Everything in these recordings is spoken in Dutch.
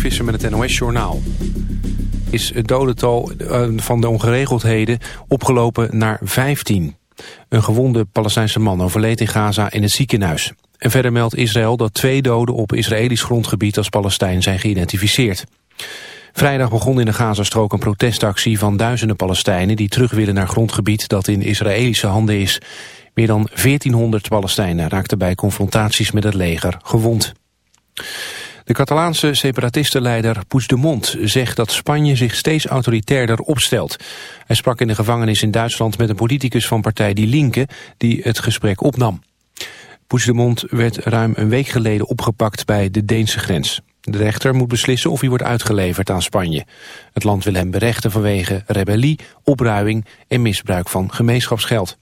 Mark met het NOS-journaal. Is het dodental eh, van de ongeregeldheden opgelopen naar 15. Een gewonde Palestijnse man overleed in Gaza in het ziekenhuis. En verder meldt Israël dat twee doden op Israëlisch grondgebied als Palestijn zijn geïdentificeerd. Vrijdag begon in de Gazastrook een protestactie van duizenden Palestijnen... die terug willen naar grondgebied dat in Israëlische handen is. Meer dan 1400 Palestijnen raakten bij confrontaties met het leger gewond. De Catalaanse separatistenleider Puigdemont zegt dat Spanje zich steeds autoritairder opstelt. Hij sprak in de gevangenis in Duitsland met een politicus van partij Die Linke die het gesprek opnam. Puigdemont werd ruim een week geleden opgepakt bij de Deense grens. De rechter moet beslissen of hij wordt uitgeleverd aan Spanje. Het land wil hem berechten vanwege rebellie, opruiing en misbruik van gemeenschapsgeld.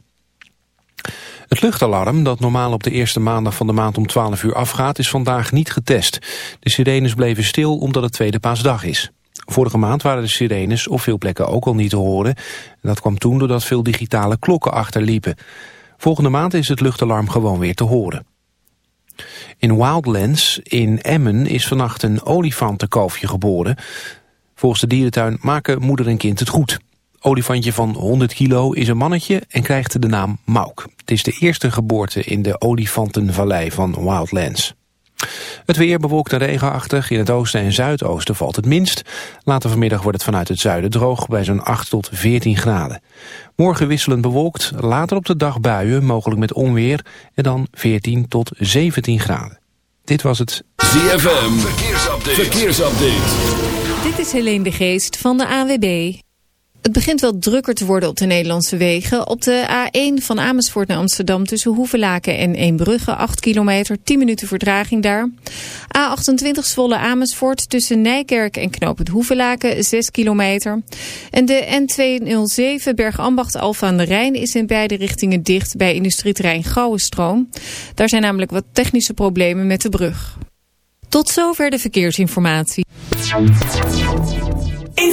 Het luchtalarm, dat normaal op de eerste maandag van de maand om 12 uur afgaat, is vandaag niet getest. De sirenes bleven stil omdat het tweede paasdag is. Vorige maand waren de sirenes op veel plekken ook al niet te horen. Dat kwam toen doordat veel digitale klokken achterliepen. Volgende maand is het luchtalarm gewoon weer te horen. In Wildlands in Emmen is vannacht een olifantenkalfje geboren. Volgens de dierentuin maken moeder en kind het goed. Olifantje van 100 kilo is een mannetje en krijgt de naam Mauk. Het is de eerste geboorte in de olifantenvallei van Wildlands. Het weer bewolkt en regenachtig. In het oosten en zuidoosten valt het minst. Later vanmiddag wordt het vanuit het zuiden droog bij zo'n 8 tot 14 graden. Morgen wisselend bewolkt, later op de dag buien, mogelijk met onweer... en dan 14 tot 17 graden. Dit was het ZFM Verkeersupdate. Verkeersupdate. Dit is Helene de Geest van de AWB. Het begint wel drukker te worden op de Nederlandse wegen. Op de A1 van Amersfoort naar Amsterdam tussen Hoevelaken en Eembrugge 8 kilometer, 10 minuten verdraging daar. A28 Zwolle Amersfoort tussen Nijkerk en Knoopend Hoevelaken 6 kilometer. En de N207 Bergambacht Alfa aan de Rijn is in beide richtingen dicht bij industrieterrein Gouwenstroom. Daar zijn namelijk wat technische problemen met de brug. Tot zover de verkeersinformatie. In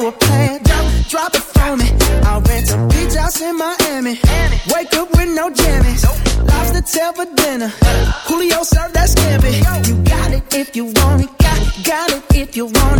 know a plan. Drop, drop it for me. i rent a beach house in Miami. Wake up with no jammies. Lobster tail for dinner. Julio served that scampi. You got it if you want it. Got, got it if you want it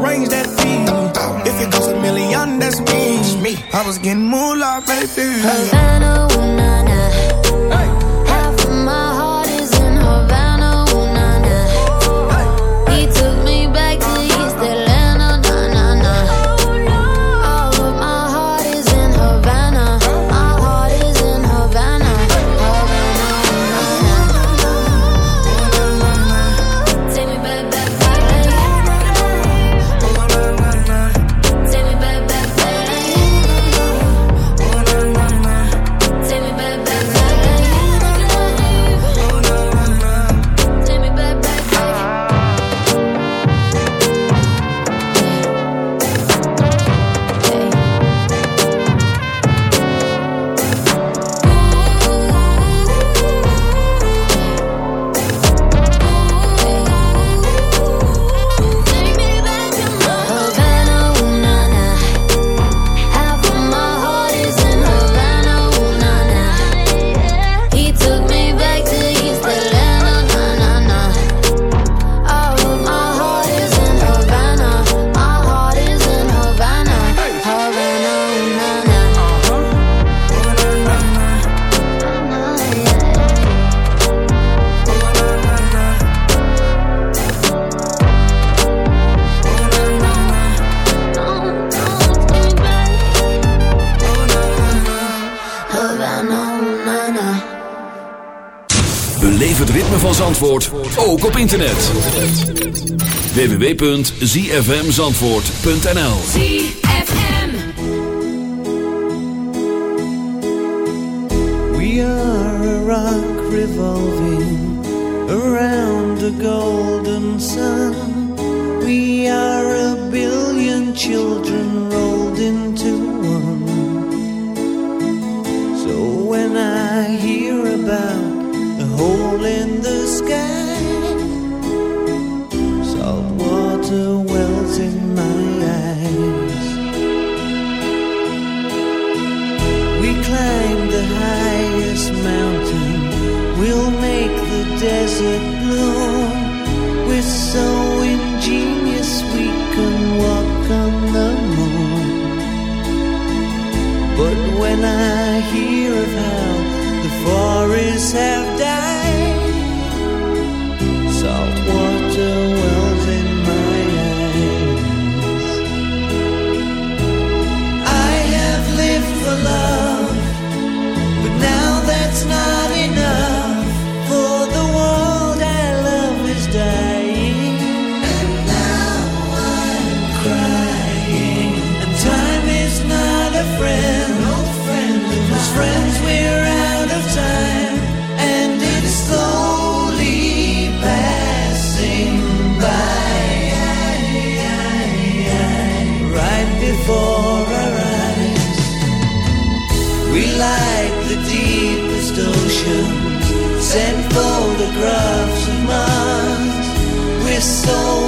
range. If it goes a million, that's me. I was getting moolah, baby. Havana, ooh, nah, nah. Zandvoort ook op internet. www.zfmzandvoort.nl We are a rock revolving around the golden sun. We are a billion children rolled into one. So when I hear about hole in the sky. Salt water wells in my eyes. We climb the highest mountain, we'll make the desert blue. photographs of mine. We're so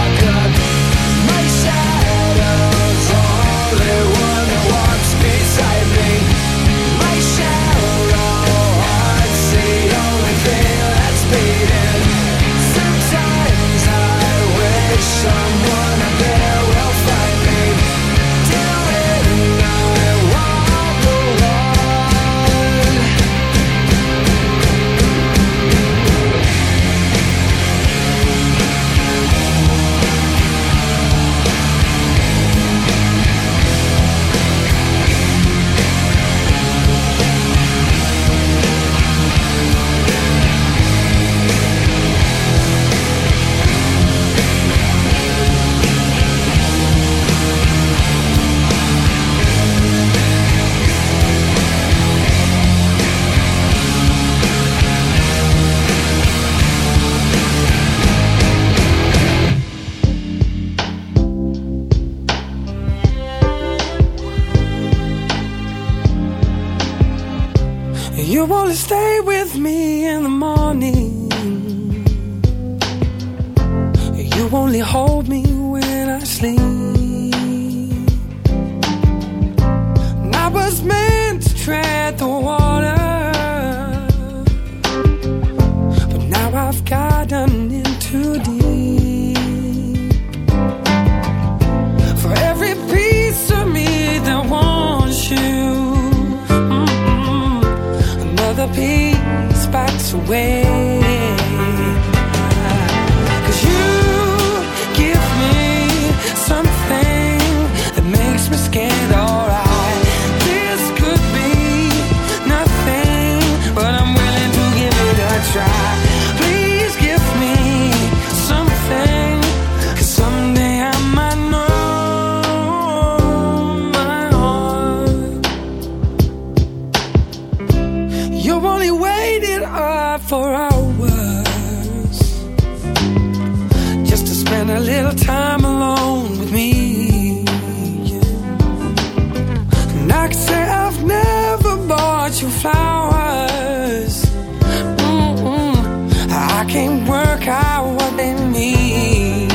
work out what they mean.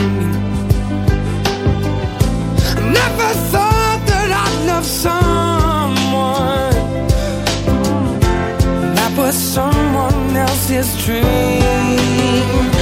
Never thought that I'd love someone that was someone else's dream.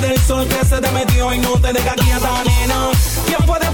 del sol que se te metió y no te deja quieta, nena. ¿Quién puede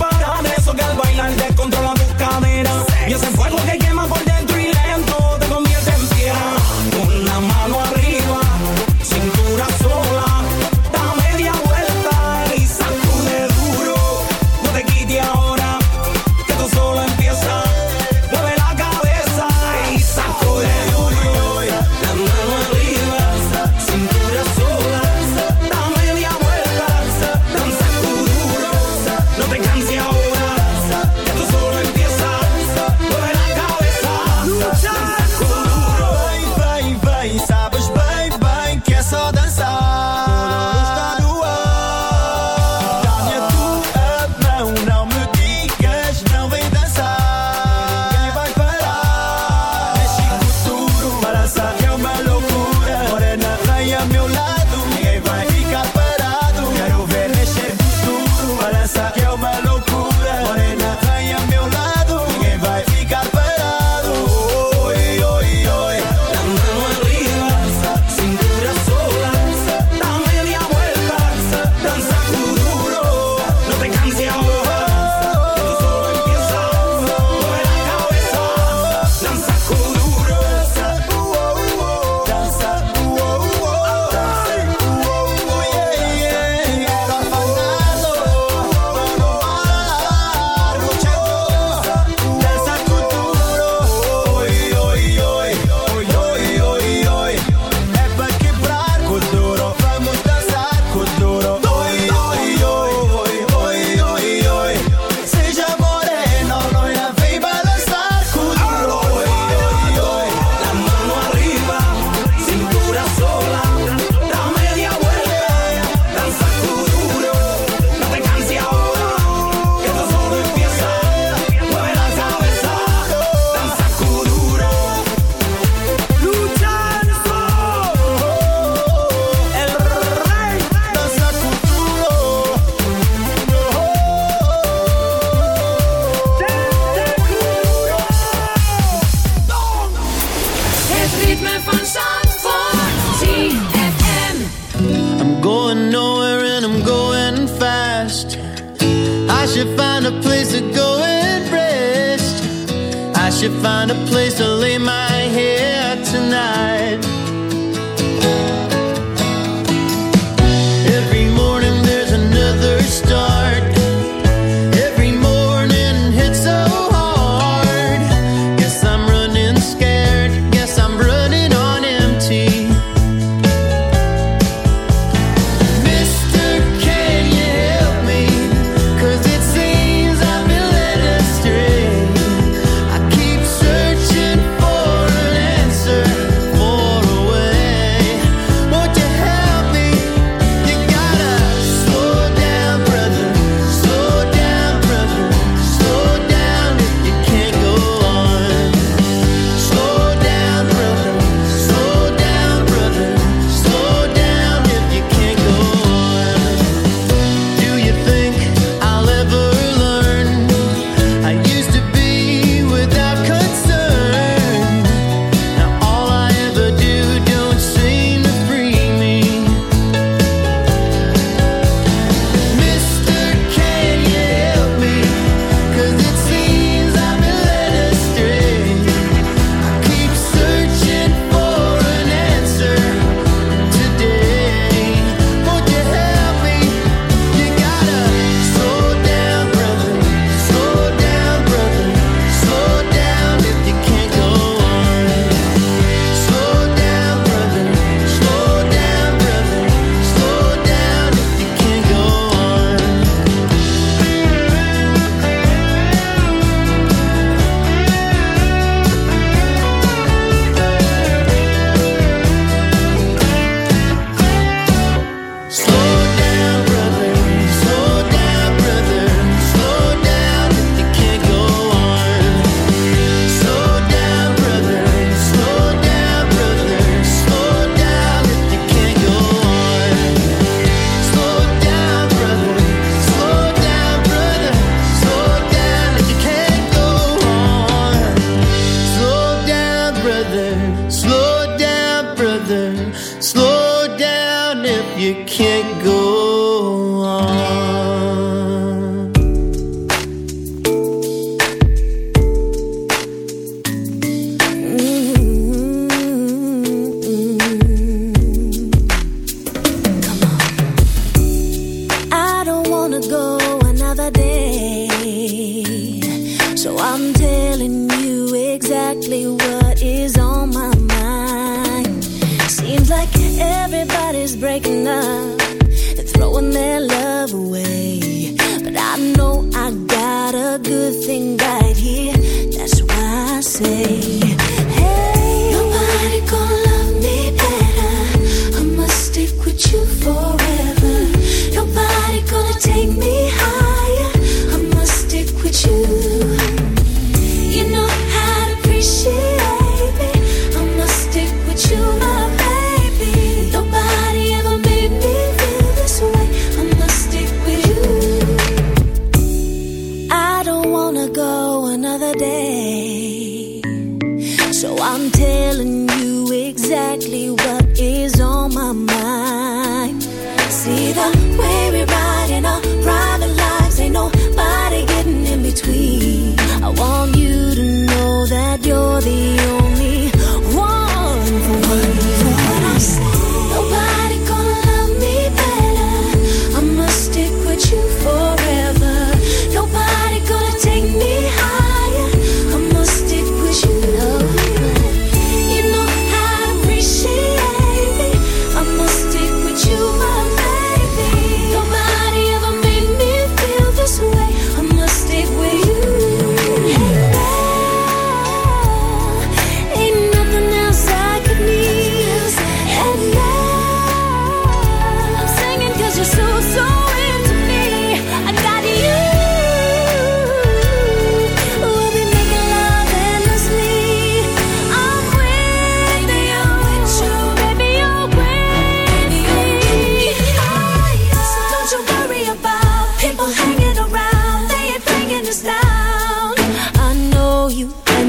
throwing their love away. But I know I got a good thing right here. That's why I say.